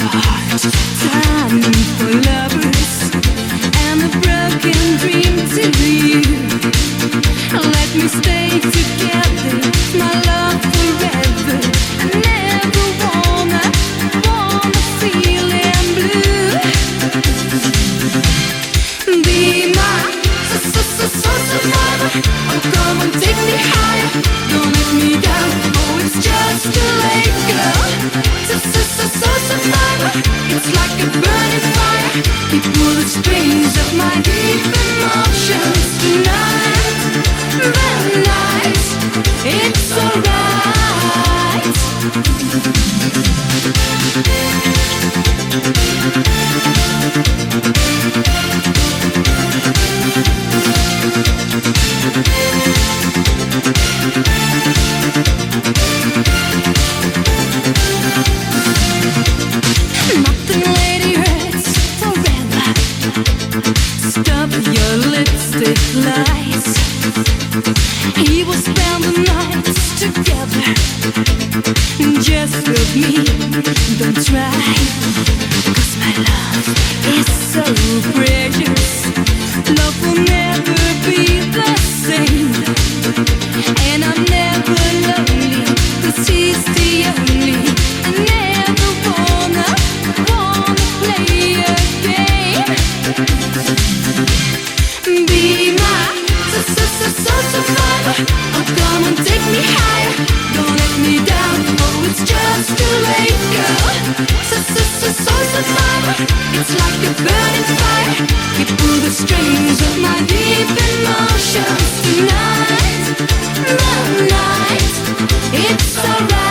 Yeah. Be my so so so so survivor. Come and take me higher. Don't let me down. Oh, it's just too late, girl. So so so so survivor. It's like a burning fire. The strings of my deep emotions tonight, the night. It's alright.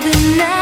the night,